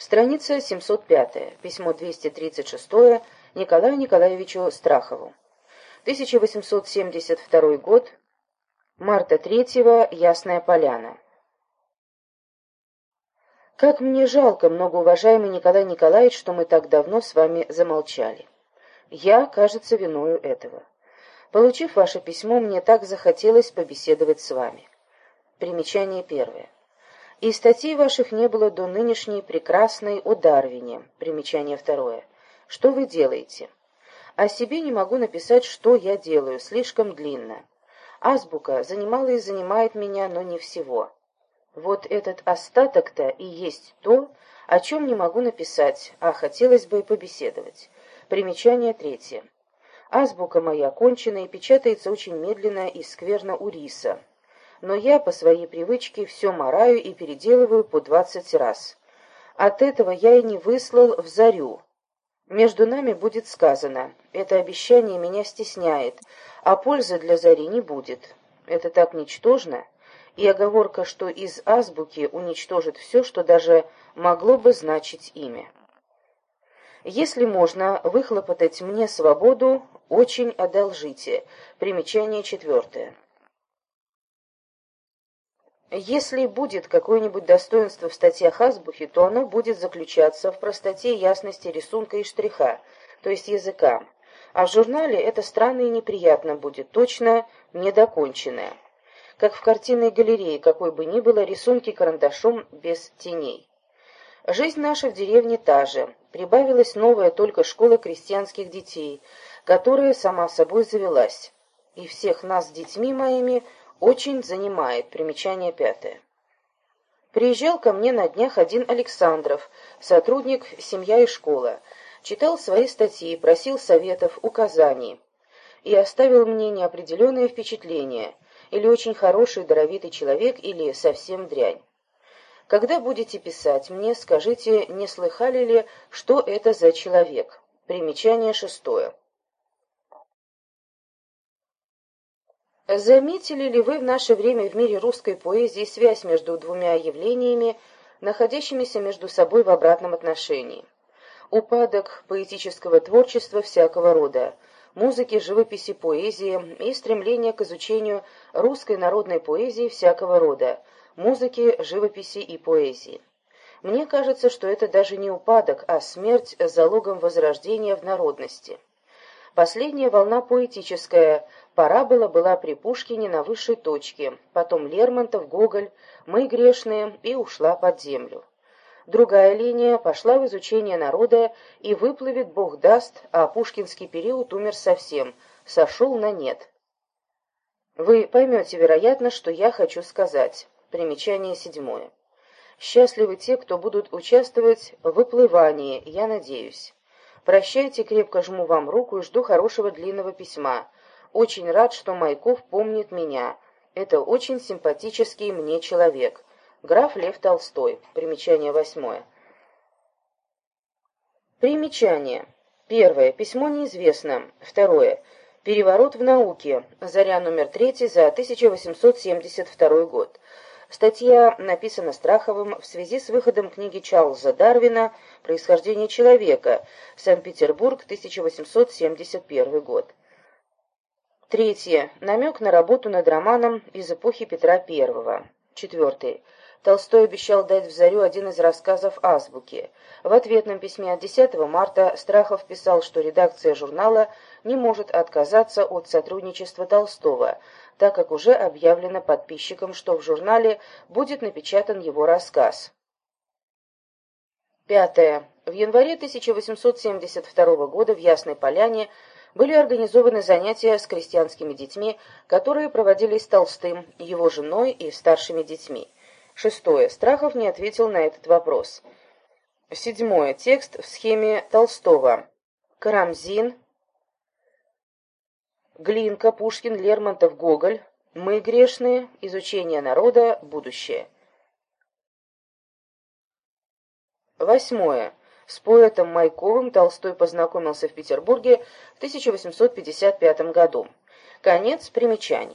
Страница 705. Письмо 236 Николаю Николаевичу Страхову. 1872 год. Марта 3 Ясная Поляна. Как мне жалко, многоуважаемый Николай Николаевич, что мы так давно с вами замолчали. Я, кажется, виною этого. Получив ваше письмо, мне так захотелось побеседовать с вами. Примечание первое. И статей ваших не было до нынешней прекрасной о Дарвине. Примечание второе. Что вы делаете? О себе не могу написать, что я делаю, слишком длинно. Азбука занимала и занимает меня, но не всего. Вот этот остаток-то и есть то, о чем не могу написать, а хотелось бы и побеседовать. Примечание третье. Азбука моя кончена и печатается очень медленно и скверно у риса но я по своей привычке все мораю и переделываю по двадцать раз. От этого я и не выслал в зарю. Между нами будет сказано, это обещание меня стесняет, а пользы для зари не будет. Это так ничтожно, и оговорка, что из азбуки уничтожит все, что даже могло бы значить имя. Если можно выхлопотать мне свободу, очень одолжите. Примечание четвертое. Если будет какое-нибудь достоинство в статьях азбухи, то оно будет заключаться в простоте ясности рисунка и штриха, то есть языка. А в журнале это странно и неприятно будет, точно недоконченное. Как в картинной галерее, какой бы ни было, рисунки карандашом без теней. Жизнь наша в деревне та же. Прибавилась новая только школа крестьянских детей, которая сама собой завелась. И всех нас с детьми моими – очень занимает. Примечание пятое. Приезжал ко мне на днях один Александров, сотрудник «Семья и школа». Читал свои статьи, просил советов, указаний. И оставил мне неопределенное впечатление. Или очень хороший, даровитый человек, или совсем дрянь. Когда будете писать мне, скажите, не слыхали ли, что это за человек. Примечание шестое. Заметили ли вы в наше время в мире русской поэзии связь между двумя явлениями, находящимися между собой в обратном отношении? Упадок поэтического творчества всякого рода, музыки, живописи, поэзии и стремление к изучению русской народной поэзии всякого рода, музыки, живописи и поэзии. Мне кажется, что это даже не упадок, а смерть залогом возрождения в народности. Последняя волна поэтическая, Парабола была при Пушкине на высшей точке, потом Лермонтов, Гоголь, мы грешные, и ушла под землю. Другая линия пошла в изучение народа и выплывет, Бог даст, а пушкинский период умер совсем, сошел на нет. Вы поймете, вероятно, что я хочу сказать. Примечание седьмое. Счастливы те, кто будут участвовать в выплывании, я надеюсь. Прощайте, крепко жму вам руку и жду хорошего длинного письма. Очень рад, что Майков помнит меня. Это очень симпатический мне человек. Граф Лев Толстой. Примечание восьмое. Примечание. Первое. Письмо неизвестно. Второе. Переворот в науке. Заря номер третий за 1872 год. Статья написана Страховым в связи с выходом книги Чарльза Дарвина «Происхождение человека. Санкт-Петербург, 1871 год». Третье. Намек на работу над романом из эпохи Петра I. Четвертый. Толстой обещал дать в «Зарю» один из рассказов «Азбуки». В ответном письме от 10 марта Страхов писал, что редакция журнала не может отказаться от сотрудничества Толстого, так как уже объявлено подписчикам, что в журнале будет напечатан его рассказ. Пятое. В январе 1872 года в Ясной Поляне были организованы занятия с крестьянскими детьми, которые проводились Толстым, его женой и старшими детьми. Шестое. Страхов не ответил на этот вопрос. Седьмое. Текст в схеме Толстого. Карамзин, Глинка, Пушкин, Лермонтов, Гоголь. Мы грешные. Изучение народа. Будущее. Восьмое. С поэтом Майковым Толстой познакомился в Петербурге в 1855 году. Конец примечаний.